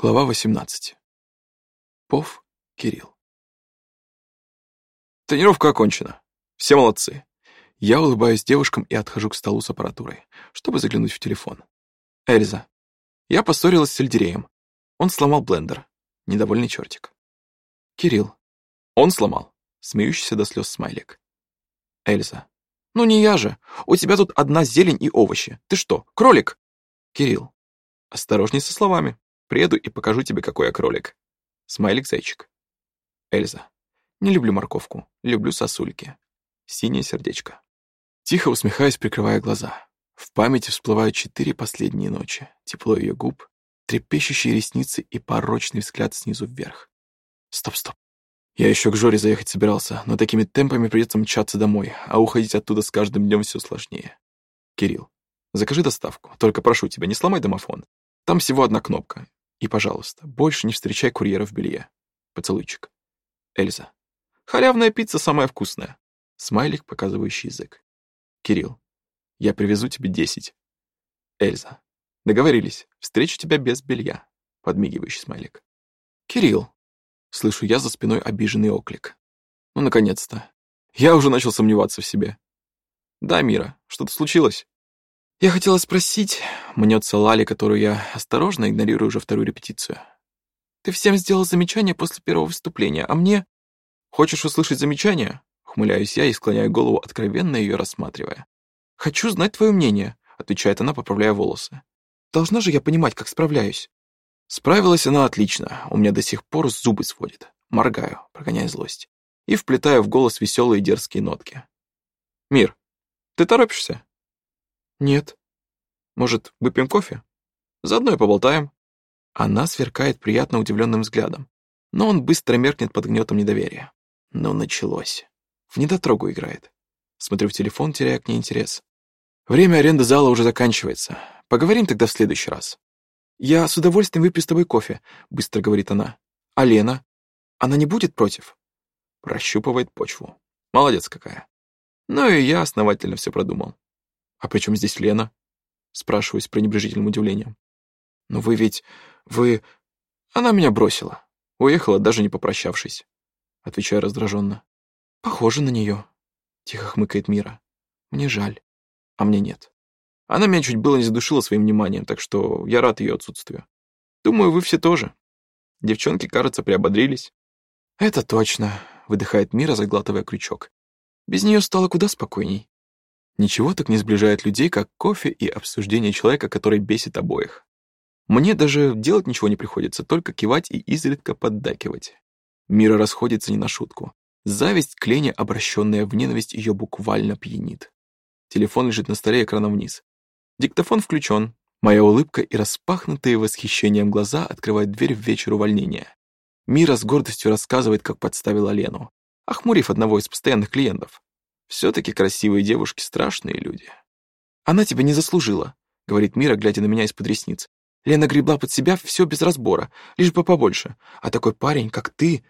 Глава 18. Пов Кирилл. Тренировка окончена. Все молодцы. Я улыбаюсь девушкам и отхожу к столу с аппаратурой, чтобы заглянуть в телефон. Эльза. Я поссорилась с сельдереем. Он сломал блендер. Недовольный чертик. Кирилл. Он сломал. Смеющийся до слез смайлик. Эльза. Ну не я же. У тебя тут одна зелень и овощи. Ты что, кролик? Кирилл. Осторожней со словами. Приеду и покажу тебе, какой я кролик. Смайлик-зайчик. Эльза. Не люблю морковку, люблю сосульки. Синее сердечко. Тихо усмехаясь, прикрывая глаза. В памяти всплывают четыре последние ночи. Тепло ее губ, трепещущие ресницы и порочный взгляд снизу вверх. Стоп, стоп. Я еще к Жоре заехать собирался, но такими темпами придется мчаться домой, а уходить оттуда с каждым днем все сложнее. Кирилл, закажи доставку, только прошу тебя, не сломай домофон. Там всего одна кнопка, и, пожалуйста, больше не встречай курьера в белье. Поцелуйчик. Эльза. Халявная пицца самая вкусная. Смайлик, показывающий язык. Кирилл. Я привезу тебе десять. Эльза. Договорились. Встречу тебя без белья. Подмигивающий смайлик. Кирилл. Слышу я за спиной обиженный оклик. Ну, наконец-то. Я уже начал сомневаться в себе. Да, Мира, что-то случилось? Я хотела спросить, мнется Лали, которую я осторожно игнорирую уже вторую репетицию. Ты всем сделал замечание после первого выступления, а мне... Хочешь услышать замечание? Хмыляюсь я и склоняю голову, откровенно ее рассматривая. «Хочу знать твое мнение», — отвечает она, поправляя волосы. «Должна же я понимать, как справляюсь». Справилась она отлично, у меня до сих пор зубы сводит. Моргаю, прогоняя злость. И вплетаю в голос веселые дерзкие нотки. «Мир, ты торопишься?» «Нет». «Может, выпьем кофе? Заодно и поболтаем». Она сверкает приятно удивленным взглядом, но он быстро меркнет под гнетом недоверия. Ну, началось. В недотрогу играет. Смотрю в телефон, теряя к ней интерес. Время аренды зала уже заканчивается. Поговорим тогда в следующий раз. «Я с удовольствием выпью с тобой кофе», — быстро говорит она. «А Лена? Она не будет против?» Прощупывает почву. Молодец какая. Ну и я основательно все продумал. «А при чем здесь Лена?» Спрашиваю с пренебрежительным удивлением. «Ну вы ведь... вы...» Она меня бросила. Уехала, даже не попрощавшись. Отвечаю раздраженно. «Похоже на нее», — тихо хмыкает Мира. «Мне жаль, а мне нет. Она меня чуть было не задушила своим вниманием, так что я рад ее отсутствию. Думаю, вы все тоже. Девчонки, кажется, приободрились». «Это точно», — выдыхает Мира, заглатывая крючок. «Без нее стало куда спокойней. Ничего так не сближает людей, как кофе и обсуждение человека, который бесит обоих. Мне даже делать ничего не приходится, только кивать и изредка поддакивать. Мира расходится не на шутку. Зависть к Лене, обращенная в ненависть, ее буквально пьянит. Телефон лежит на столе экраном вниз. Диктофон включен. Моя улыбка и распахнутые восхищением глаза открывают дверь в вечер увольнения. Мира с гордостью рассказывает, как подставила Лену, охмурив одного из постоянных клиентов. Все-таки красивые девушки — страшные люди. «Она тебя не заслужила», — говорит Мира, глядя на меня из-под ресниц. «Лена гребла под себя все без разбора, лишь бы побольше. А такой парень, как ты...»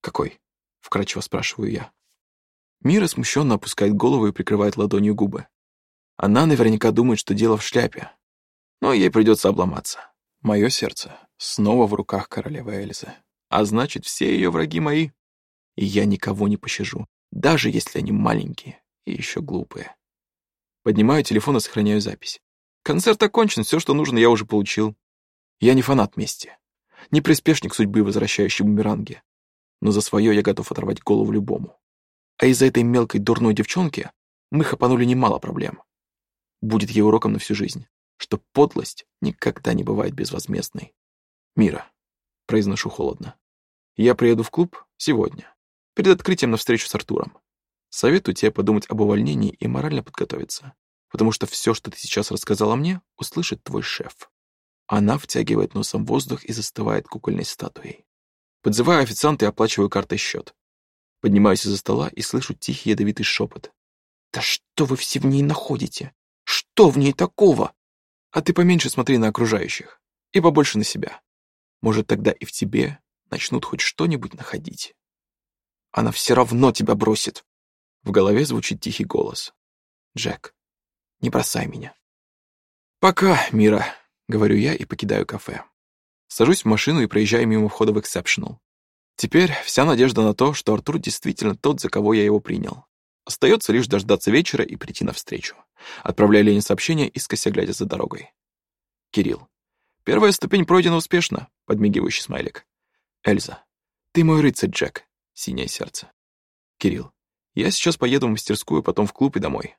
«Какой?» — вкратчиво спрашиваю я. Мира смущенно опускает голову и прикрывает ладонью губы. Она наверняка думает, что дело в шляпе. Но ей придется обломаться. Мое сердце снова в руках королевы Эльзы. А значит, все ее враги мои. И я никого не пощажу, даже если они маленькие и еще глупые. Поднимаю телефон и сохраняю запись. Концерт окончен, все, что нужно, я уже получил. Я не фанат мести, не приспешник судьбы, возвращающий бумеранги. Но за свое я готов оторвать голову любому. А из-за этой мелкой дурной девчонки мы хапанули немало проблем. Будет ей уроком на всю жизнь, что подлость никогда не бывает безвозмездной. Мира, произношу холодно. Я приеду в клуб сегодня перед открытием на встречу с Артуром. Советую тебе подумать об увольнении и морально подготовиться, потому что все, что ты сейчас рассказала мне, услышит твой шеф. Она втягивает носом воздух и застывает кукольной статуей. Подзываю официанта и оплачиваю картой счет. Поднимаюсь из-за стола и слышу тихий ядовитый шепот. «Да что вы все в ней находите? Что в ней такого?» А ты поменьше смотри на окружающих и побольше на себя. Может, тогда и в тебе начнут хоть что-нибудь находить. Она все равно тебя бросит. В голове звучит тихий голос. Джек, не бросай меня. Пока, Мира, говорю я и покидаю кафе. Сажусь в машину и проезжаю мимо входа в Exceptional. Теперь вся надежда на то, что Артур действительно тот, за кого я его принял. Остается лишь дождаться вечера и прийти навстречу. Отправляю Лене сообщение, искося глядя за дорогой. Кирилл. Первая ступень пройдена успешно. Подмигивающий смайлик. Эльза. Ты мой рыцарь, Джек. Синее сердце. Кирилл. Я сейчас поеду в мастерскую, потом в клуб и домой.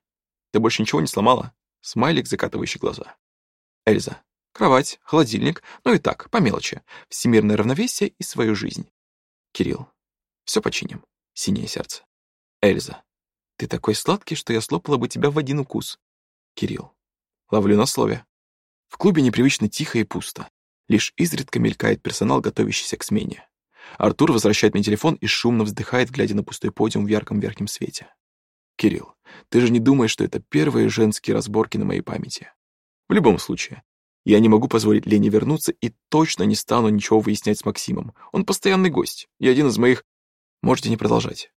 Ты больше ничего не сломала? Смайлик, закатывающий глаза. Эльза. Кровать, холодильник, ну и так, по мелочи. Всемирное равновесие и свою жизнь. Кирилл. Все починим. Синее сердце. Эльза. Ты такой сладкий, что я слопала бы тебя в один укус. Кирилл. Ловлю на слове. В клубе непривычно тихо и пусто. Лишь изредка мелькает персонал, готовящийся к смене. Артур возвращает мне телефон и шумно вздыхает, глядя на пустой подиум в ярком верхнем свете. «Кирилл, ты же не думаешь, что это первые женские разборки на моей памяти? В любом случае, я не могу позволить Лене вернуться и точно не стану ничего выяснять с Максимом. Он постоянный гость и один из моих... Можете не продолжать.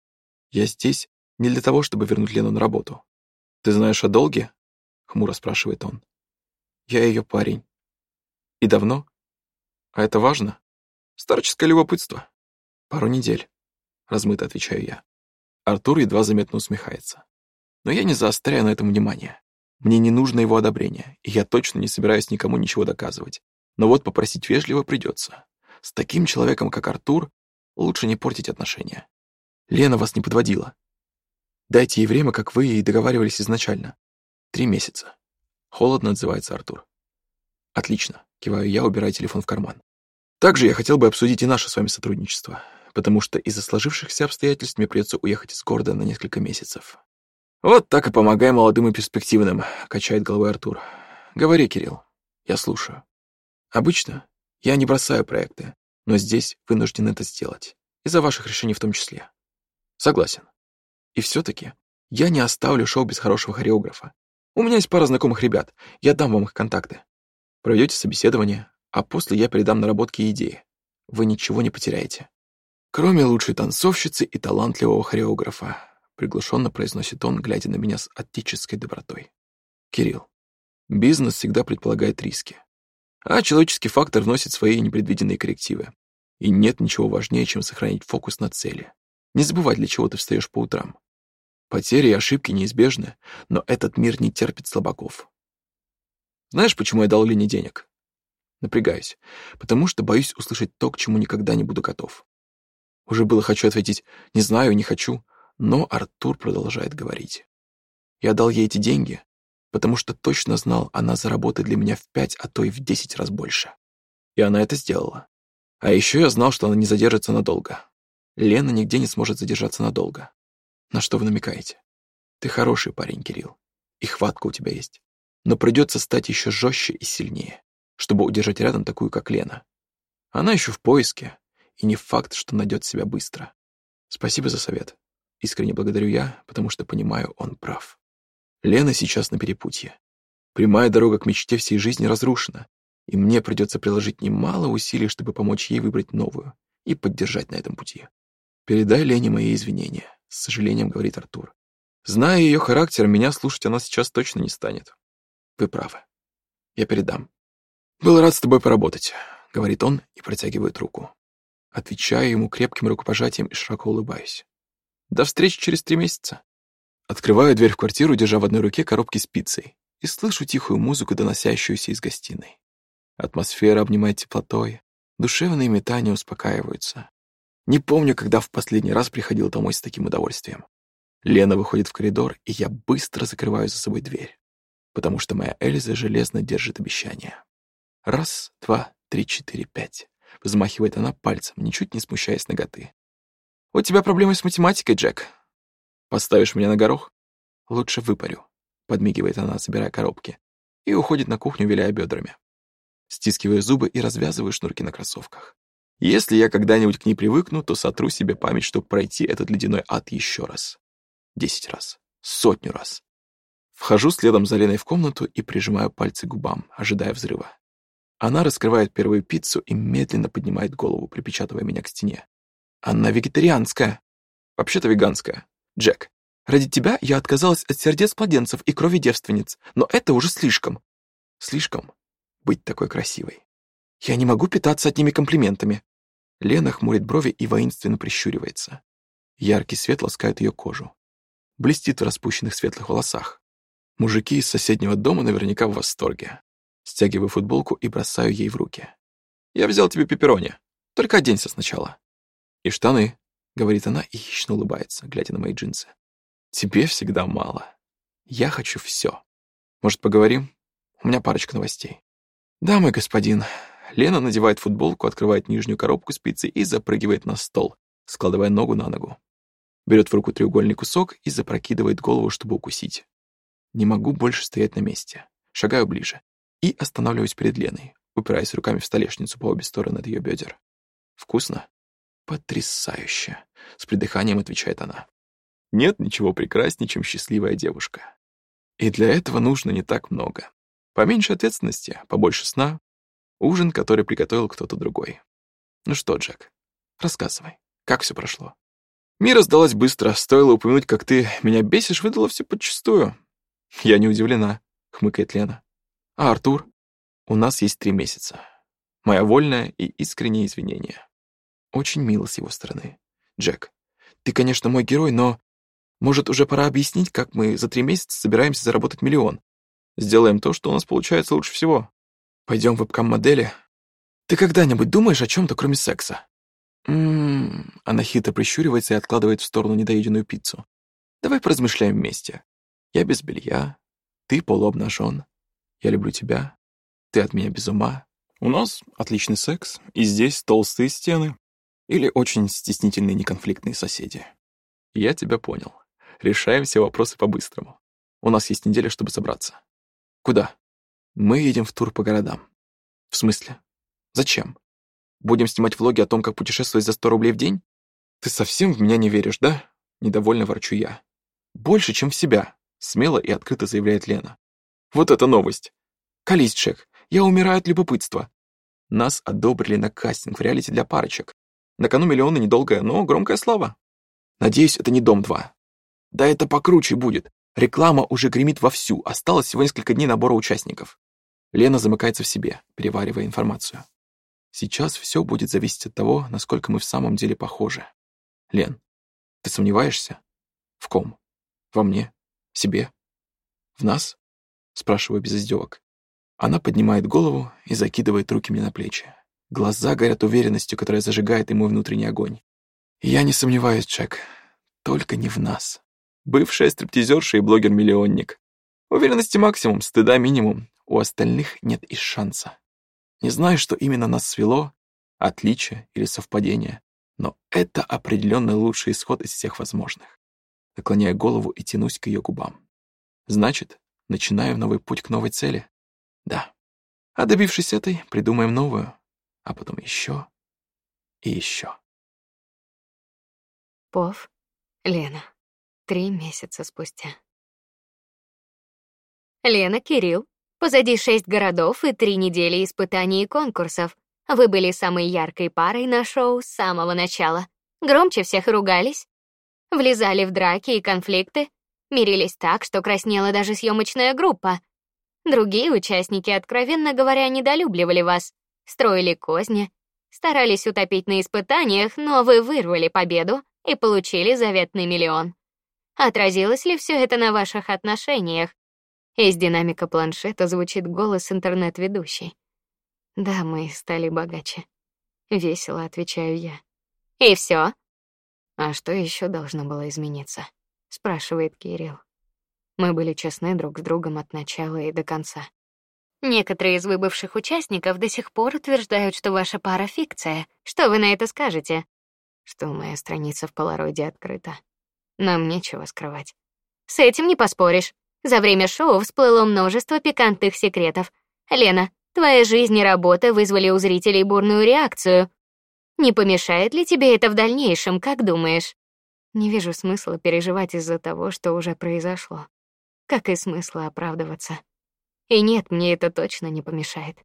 Я здесь не для того, чтобы вернуть Лену на работу. Ты знаешь о долге?» — хмуро спрашивает он. Я ее парень. И давно? А это важно? Старческое любопытство. Пару недель. Размыто отвечаю я. Артур едва заметно усмехается. Но я не заостряю на этом внимание. Мне не нужно его одобрение, и я точно не собираюсь никому ничего доказывать. Но вот попросить вежливо придется. С таким человеком, как Артур, лучше не портить отношения. Лена вас не подводила. Дайте ей время, как вы и договаривались изначально. Три месяца. Холодно отзывается Артур. Отлично, киваю я, убирая телефон в карман. Также я хотел бы обсудить и наше с вами сотрудничество, потому что из-за сложившихся обстоятельств мне придется уехать из города на несколько месяцев. Вот так и помогай молодым и перспективным, качает головой Артур. Говори, Кирилл, я слушаю. Обычно я не бросаю проекты, но здесь вынужден это сделать, из-за ваших решений в том числе. Согласен. И все-таки я не оставлю шоу без хорошего хореографа. У меня есть пара знакомых ребят, я дам вам их контакты. Проведете собеседование, а после я передам наработки идеи. Вы ничего не потеряете. Кроме лучшей танцовщицы и талантливого хореографа, приглушенно произносит он, глядя на меня с отеческой добротой. Кирилл, бизнес всегда предполагает риски. А человеческий фактор вносит свои непредвиденные коррективы. И нет ничего важнее, чем сохранить фокус на цели. Не забывай, для чего ты встаешь по утрам. Потери и ошибки неизбежны, но этот мир не терпит слабаков. Знаешь, почему я дал Лене денег? Напрягаюсь, потому что боюсь услышать то, к чему никогда не буду готов. Уже было хочу ответить «не знаю, не хочу», но Артур продолжает говорить. Я дал ей эти деньги, потому что точно знал, она заработает для меня в пять, а то и в десять раз больше. И она это сделала. А еще я знал, что она не задержится надолго. Лена нигде не сможет задержаться надолго. На что вы намекаете? Ты хороший парень, Кирилл, и хватка у тебя есть. Но придется стать еще жестче и сильнее, чтобы удержать рядом такую, как Лена. Она еще в поиске, и не факт, что найдет себя быстро. Спасибо за совет. Искренне благодарю я, потому что понимаю, он прав. Лена сейчас на перепутье. Прямая дорога к мечте всей жизни разрушена, и мне придется приложить немало усилий, чтобы помочь ей выбрать новую и поддержать на этом пути. Передай Лене мои извинения с сожалением говорит Артур. Зная ее характер, меня слушать она сейчас точно не станет. Вы правы. Я передам. Был рад с тобой поработать, говорит он и протягивает руку. Отвечаю ему крепким рукопожатием и широко улыбаюсь. До встречи через три месяца. Открываю дверь в квартиру, держа в одной руке коробки с пиццей, и слышу тихую музыку, доносящуюся из гостиной. Атмосфера обнимает теплотой, душевные метания успокаиваются. Не помню, когда в последний раз приходил домой с таким удовольствием. Лена выходит в коридор, и я быстро закрываю за собой дверь, потому что моя Эльза железно держит обещание. Раз, два, три, четыре, пять. Взмахивает она пальцем, ничуть не смущаясь ноготы. «У тебя проблемы с математикой, Джек. Поставишь меня на горох?» «Лучше выпарю», — подмигивает она, собирая коробки, и уходит на кухню, виляя бедрами. Стискиваю зубы и развязываю шнурки на кроссовках. Если я когда-нибудь к ней привыкну, то сотру себе память, чтобы пройти этот ледяной ад еще раз. Десять раз. Сотню раз. Вхожу следом за Леной в комнату и прижимаю пальцы к губам, ожидая взрыва. Она раскрывает первую пиццу и медленно поднимает голову, припечатывая меня к стене. Она вегетарианская. Вообще-то веганская. Джек, ради тебя я отказалась от сердец младенцев и крови девственниц, но это уже слишком. Слишком быть такой красивой. Я не могу питаться одними комплиментами. Лена хмурит брови и воинственно прищуривается. Яркий свет ласкает ее кожу. Блестит в распущенных светлых волосах. Мужики из соседнего дома наверняка в восторге. Стягиваю футболку и бросаю ей в руки. «Я взял тебе пепперони. Только оденься сначала». «И штаны», — говорит она и хищно улыбается, глядя на мои джинсы. «Тебе всегда мало. Я хочу все. Может, поговорим? У меня парочка новостей». «Да, мой господин». Лена надевает футболку, открывает нижнюю коробку спицы и запрыгивает на стол, складывая ногу на ногу. Берет в руку треугольный кусок и запрокидывает голову, чтобы укусить. Не могу больше стоять на месте. Шагаю ближе и останавливаюсь перед Леной, упираясь руками в столешницу по обе стороны от ее бедер. «Вкусно?» «Потрясающе!» — с придыханием отвечает она. «Нет ничего прекраснее, чем счастливая девушка. И для этого нужно не так много. Поменьше ответственности, побольше сна, ужин, который приготовил кто-то другой. Ну что, Джек, рассказывай, как все прошло?» Мира сдалась быстро, стоило упомянуть, как ты меня бесишь, выдала все подчистую. Я не удивлена, хмыкает Лена. А Артур? У нас есть три месяца. Моя вольная и искреннее извинение. Очень мило с его стороны. Джек, ты, конечно, мой герой, но... Может, уже пора объяснить, как мы за три месяца собираемся заработать миллион? Сделаем то, что у нас получается лучше всего. Пойдем в вебкам-модели. Ты когда-нибудь думаешь о чем-то, кроме секса? Ммм, она хитро прищуривается и откладывает в сторону недоеденную пиццу. Давай поразмышляем вместе. Я без белья, ты полуобнажен. Я люблю тебя, ты от меня без ума. У нас отличный секс, и здесь толстые стены. Или очень стеснительные неконфликтные соседи. Я тебя понял. Решаем все вопросы по-быстрому. У нас есть неделя, чтобы собраться. Куда? Мы едем в тур по городам. В смысле? Зачем? Будем снимать влоги о том, как путешествовать за 100 рублей в день? Ты совсем в меня не веришь, да? Недовольно ворчу я. Больше, чем в себя, смело и открыто заявляет Лена. Вот это новость. Колись, Джек, я умираю от любопытства. Нас одобрили на кастинг в реалити для парочек. На кону миллиона недолгая, но громкая слава. Надеюсь, это не Дом-2. Да это покруче будет. Реклама уже гремит вовсю, осталось всего несколько дней набора участников. Лена замыкается в себе, переваривая информацию. Сейчас все будет зависеть от того, насколько мы в самом деле похожи. Лен, ты сомневаешься? В ком? Во мне? Себе? В нас? Спрашиваю без издевок. Она поднимает голову и закидывает руки мне на плечи. Глаза горят уверенностью, которая зажигает ему внутренний огонь. Я не сомневаюсь, Джек. Только не в нас. Бывшая стриптизерша и блогер-миллионник. Уверенности максимум, стыда минимум. У остальных нет и шанса. Не знаю, что именно нас свело, отличие или совпадение, но это определенно лучший исход из всех возможных. Наклоняю голову и тянусь к ее губам. Значит, начинаю новый путь к новой цели? Да. А добившись этой, придумаем новую, а потом еще и еще. Пов, Лена. Три месяца спустя. Лена, Кирилл, Позади шесть городов и три недели испытаний и конкурсов. Вы были самой яркой парой на шоу с самого начала. Громче всех ругались, влезали в драки и конфликты, мирились так, что краснела даже съемочная группа. Другие участники, откровенно говоря, недолюбливали вас, строили козни, старались утопить на испытаниях, но вы вырвали победу и получили заветный миллион. Отразилось ли все это на ваших отношениях? Из динамика планшета звучит голос интернет-ведущей. Да, мы стали богаче. Весело отвечаю я. И все? А что еще должно было измениться? Спрашивает Кирилл. Мы были честны друг с другом от начала и до конца. Некоторые из выбывших участников до сих пор утверждают, что ваша пара фикция. Что вы на это скажете? Что моя страница в Полароиде открыта. Нам нечего скрывать. С этим не поспоришь. За время шоу всплыло множество пикантных секретов. Лена, твоя жизнь и работа вызвали у зрителей бурную реакцию. Не помешает ли тебе это в дальнейшем, как думаешь? Не вижу смысла переживать из-за того, что уже произошло. Как и смысла оправдываться. И нет, мне это точно не помешает.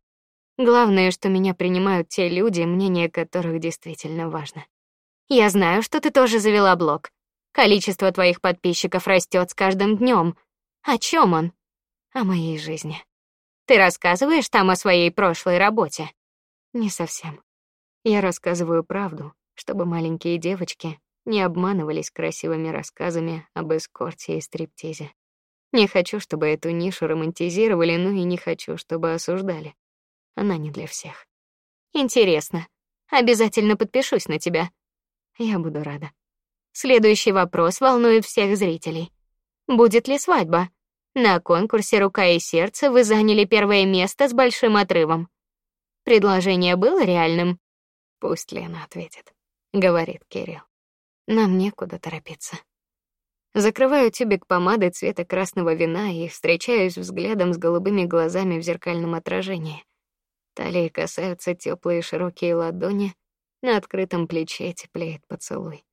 Главное, что меня принимают те люди, мнение которых действительно важно. Я знаю, что ты тоже завела блог. Количество твоих подписчиков растет с каждым днем. О чем он? О моей жизни. Ты рассказываешь там о своей прошлой работе? Не совсем. Я рассказываю правду, чтобы маленькие девочки не обманывались красивыми рассказами об эскорте и стриптизе. Не хочу, чтобы эту нишу романтизировали, но и не хочу, чтобы осуждали. Она не для всех. Интересно. Обязательно подпишусь на тебя. Я буду рада. Следующий вопрос волнует всех зрителей. Будет ли свадьба? На конкурсе Рука и сердце вы заняли первое место с большим отрывом. Предложение было реальным? Пусть Лена ответит, говорит Кирилл. Нам некуда торопиться. Закрываю тюбик помады цвета красного вина и встречаюсь взглядом с голубыми глазами в зеркальном отражении. Талии касаются теплые широкие ладони, на открытом плече теплеет поцелуй.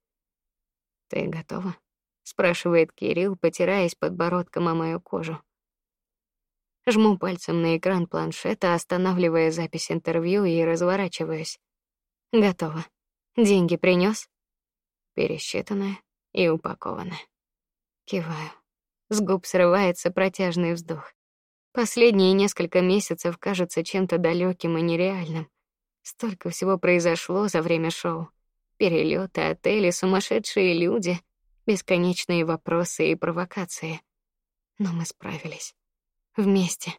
Ты готова? спрашивает Кирилл, потираясь подбородком о мою кожу. Жму пальцем на экран планшета, останавливая запись интервью и разворачиваюсь. Готово. Деньги принес? Пересчитанное и упакованное. Киваю. С губ срывается протяжный вздох. Последние несколько месяцев кажутся чем-то далеким и нереальным. Столько всего произошло за время шоу. Перелеты, отели, сумасшедшие люди, бесконечные вопросы и провокации. Но мы справились. Вместе.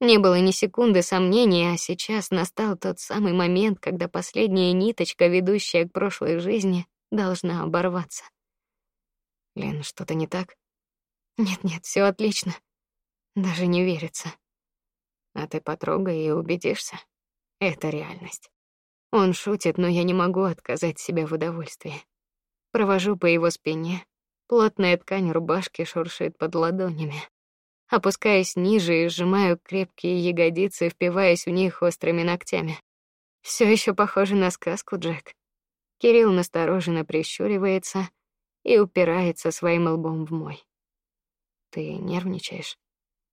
Не было ни секунды сомнения, а сейчас настал тот самый момент, когда последняя ниточка, ведущая к прошлой жизни, должна оборваться. Лен, что-то не так? Нет-нет, все отлично. Даже не верится. А ты потрогай и убедишься. Это реальность. Он шутит, но я не могу отказать себе в удовольствии. Провожу по его спине. Плотная ткань рубашки шуршит под ладонями. Опускаясь ниже и сжимаю крепкие ягодицы, впиваясь в них острыми ногтями. Все еще похоже на сказку, Джек. Кирилл настороженно прищуривается, и упирается своим лбом в мой. Ты нервничаешь?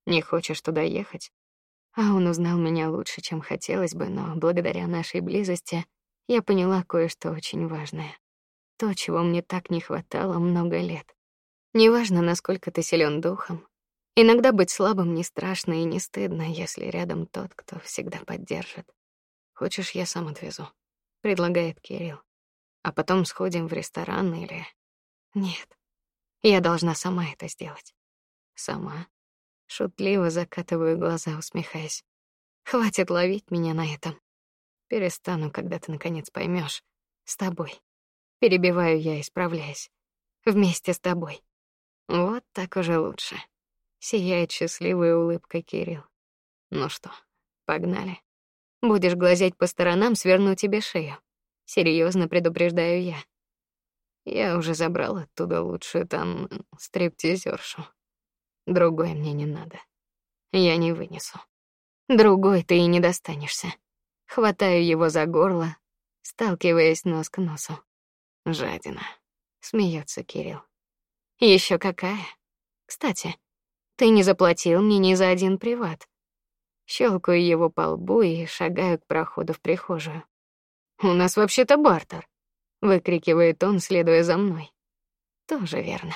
Не хочешь туда ехать? А он узнал меня лучше, чем хотелось бы, но благодаря нашей близости я поняла кое-что очень важное. То, чего мне так не хватало много лет. Неважно, насколько ты силен духом, иногда быть слабым не страшно и не стыдно, если рядом тот, кто всегда поддержит. Хочешь, я сам отвезу, предлагает Кирилл. А потом сходим в ресторан или нет. Я должна сама это сделать. Сама. Шутливо закатываю глаза, усмехаясь. Хватит ловить меня на этом. Перестану, когда ты наконец поймешь. С тобой. Перебиваю я, исправляясь. Вместе с тобой. Вот так уже лучше. Сияет счастливая улыбка Кирилл. Ну что, погнали. Будешь глазеть по сторонам, сверну тебе шею. Серьезно предупреждаю я. Я уже забрал оттуда лучшую там стриптизершу. Другой мне не надо. Я не вынесу. Другой ты и не достанешься. Хватаю его за горло, сталкиваясь нос к носу. Жадина. Смеется Кирилл. Еще какая? Кстати, ты не заплатил мне ни за один приват. Щелкаю его по лбу и шагаю к проходу в прихожую. У нас вообще-то бартер выкрикивает он, следуя за мной. Тоже верно.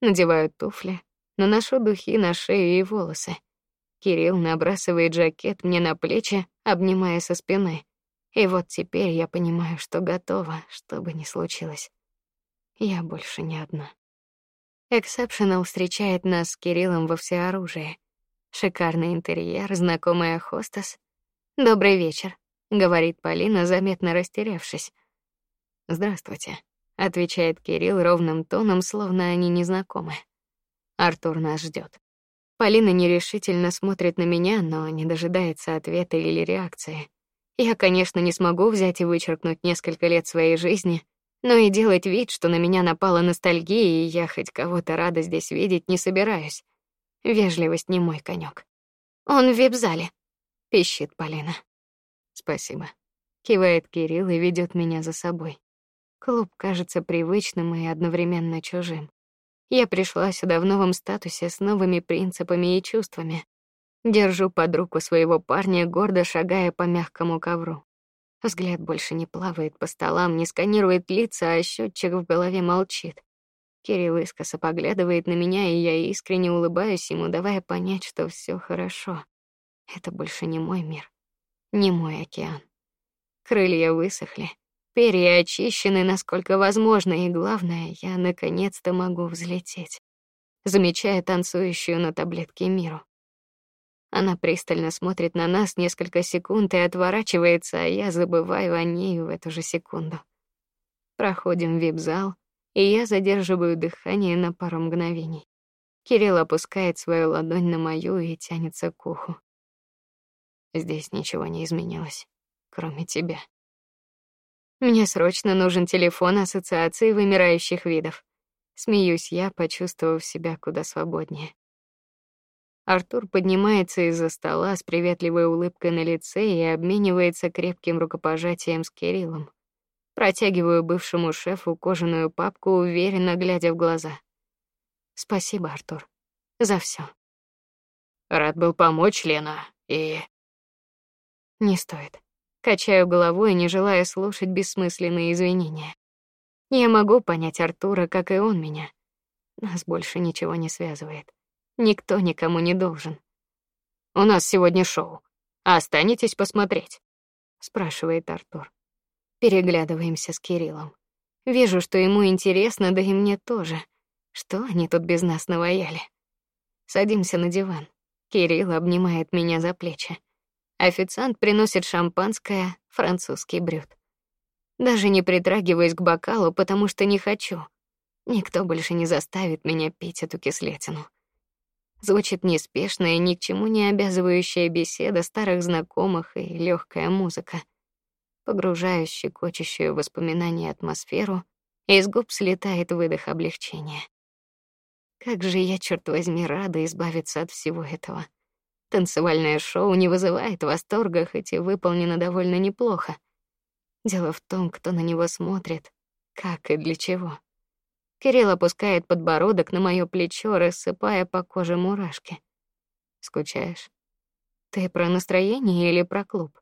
Надеваю туфли, наношу духи на шею и волосы. Кирилл набрасывает жакет мне на плечи, обнимая со спины. И вот теперь я понимаю, что готова, что бы ни случилось. Я больше не одна. Exceptional встречает нас с Кириллом во всеоружии. Шикарный интерьер, знакомая хостес. Добрый вечер, говорит Полина, заметно растерявшись. Здравствуйте, отвечает Кирилл ровным тоном, словно они не знакомы. Артур нас ждет. Полина нерешительно смотрит на меня, но не дожидается ответа или реакции. Я, конечно, не смогу взять и вычеркнуть несколько лет своей жизни, но и делать вид, что на меня напала ностальгия, и я хоть кого-то рада здесь видеть не собираюсь. Вежливость не мой конек. Он в вип-зале, пищит Полина. Спасибо. Кивает Кирилл и ведет меня за собой. Клуб кажется привычным и одновременно чужим. Я пришла сюда в новом статусе с новыми принципами и чувствами. Держу под руку своего парня, гордо шагая по мягкому ковру. Взгляд больше не плавает по столам, не сканирует лица, а счетчик в голове молчит. Кирилл искоса поглядывает на меня, и я искренне улыбаюсь ему, давая понять, что все хорошо. Это больше не мой мир, не мой океан. Крылья высохли, перья очищены, насколько возможно, и главное, я наконец-то могу взлететь. Замечая танцующую на таблетке Миру. Она пристально смотрит на нас несколько секунд и отворачивается, а я забываю о ней в эту же секунду. Проходим в вип-зал, и я задерживаю дыхание на пару мгновений. Кирилл опускает свою ладонь на мою и тянется к уху. Здесь ничего не изменилось, кроме тебя. Мне срочно нужен телефон ассоциации вымирающих видов. Смеюсь я, почувствовав себя куда свободнее. Артур поднимается из-за стола с приветливой улыбкой на лице и обменивается крепким рукопожатием с Кириллом. Протягиваю бывшему шефу кожаную папку, уверенно глядя в глаза. Спасибо, Артур, за все. Рад был помочь, Лена, и не стоит. Качаю головой, не желая слушать бессмысленные извинения. Я могу понять Артура, как и он меня. Нас больше ничего не связывает. Никто никому не должен. У нас сегодня шоу. Останетесь посмотреть? спрашивает Артур. Переглядываемся с Кириллом. Вижу, что ему интересно, да и мне тоже. Что они тут без нас наваяли? Садимся на диван. Кирилл обнимает меня за плечи. Официант приносит шампанское, французский брют. Даже не притрагиваясь к бокалу, потому что не хочу. Никто больше не заставит меня пить эту кислятину. Звучит неспешная, ни к чему не обязывающая беседа старых знакомых и легкая музыка. Погружаюсь в щекочущую воспоминания атмосферу, и из губ слетает выдох облегчения. Как же я, черт возьми, рада избавиться от всего этого. Танцевальное шоу не вызывает восторга, хоть и выполнено довольно неплохо. Дело в том, кто на него смотрит, как и для чего. Кирилл опускает подбородок на моё плечо, рассыпая по коже мурашки. Скучаешь? Ты про настроение или про клуб?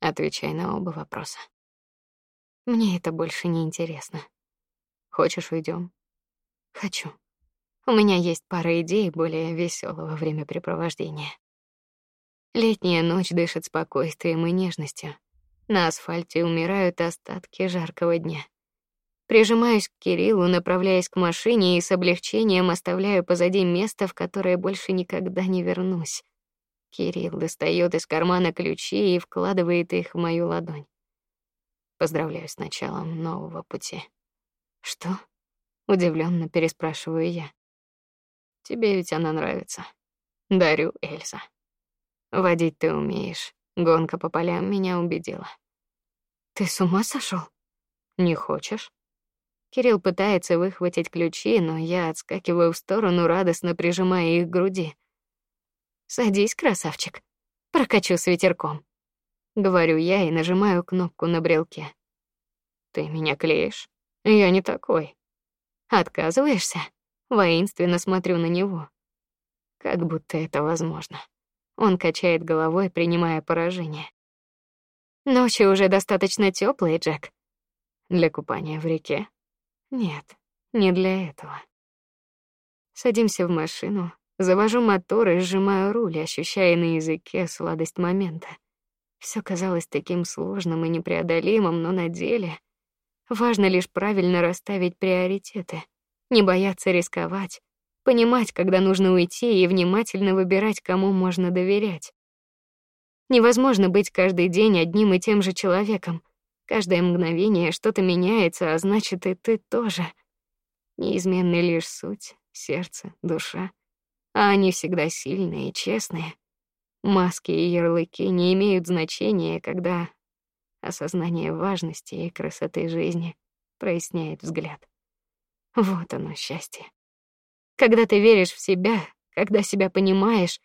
Отвечай на оба вопроса. Мне это больше не интересно. Хочешь, уйдем? Хочу. У меня есть пара идей более веселого времяпрепровождения. Летняя ночь дышит спокойствием и нежностью. На асфальте умирают остатки жаркого дня. Прижимаюсь к Кириллу, направляясь к машине и с облегчением оставляю позади место, в которое больше никогда не вернусь. Кирилл достает из кармана ключи и вкладывает их в мою ладонь. Поздравляю с началом нового пути. Что? Удивленно переспрашиваю я. Тебе ведь она нравится. Дарю, Эльза. Водить ты умеешь. Гонка по полям меня убедила. Ты с ума сошел? Не хочешь? Кирилл пытается выхватить ключи, но я отскакиваю в сторону, радостно прижимая их к груди. Садись, красавчик. Прокачу с ветерком. Говорю я и нажимаю кнопку на брелке. Ты меня клеишь? Я не такой. Отказываешься? Воинственно смотрю на него. Как будто это возможно. Он качает головой, принимая поражение. Ночи уже достаточно теплые, Джек. Для купания в реке нет, не для этого. Садимся в машину, завожу мотор и сжимаю руль, ощущая на языке сладость момента. Все казалось таким сложным и непреодолимым, но на деле важно лишь правильно расставить приоритеты, не бояться рисковать, понимать, когда нужно уйти и внимательно выбирать, кому можно доверять. Невозможно быть каждый день одним и тем же человеком. Каждое мгновение что-то меняется, а значит, и ты тоже. Неизменны лишь суть, сердце, душа, а они всегда сильные и честные. Маски и ярлыки не имеют значения, когда осознание важности и красоты жизни проясняет взгляд. Вот оно счастье. Когда ты веришь в себя, когда себя понимаешь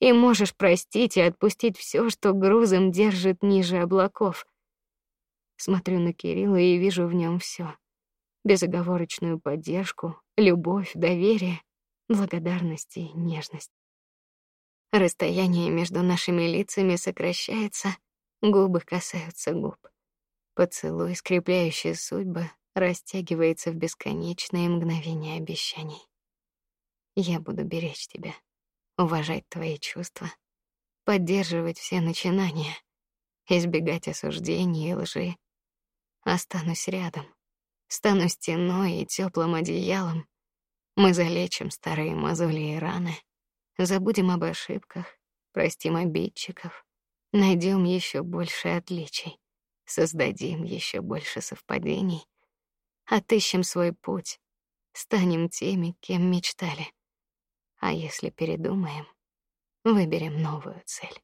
и можешь простить и отпустить все, что грузом держит ниже облаков — Смотрю на Кирилла и вижу в нем все: безоговорочную поддержку, любовь, доверие, благодарность и нежность. Расстояние между нашими лицами сокращается, губы касаются губ. Поцелуй, скрепляющий судьбы, растягивается в бесконечные мгновения обещаний. Я буду беречь тебя, уважать твои чувства, поддерживать все начинания избегать осуждений и лжи. Останусь рядом, стану стеной и теплым одеялом. Мы залечим старые мозоли и раны, забудем об ошибках, простим обидчиков, найдем еще больше отличий, создадим еще больше совпадений, отыщем свой путь, станем теми, кем мечтали. А если передумаем, выберем новую цель.